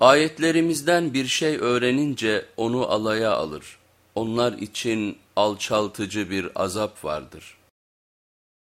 Ayetlerimizden bir şey öğrenince onu alaya alır. Onlar için alçaltıcı bir azap vardır.